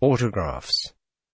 autographs.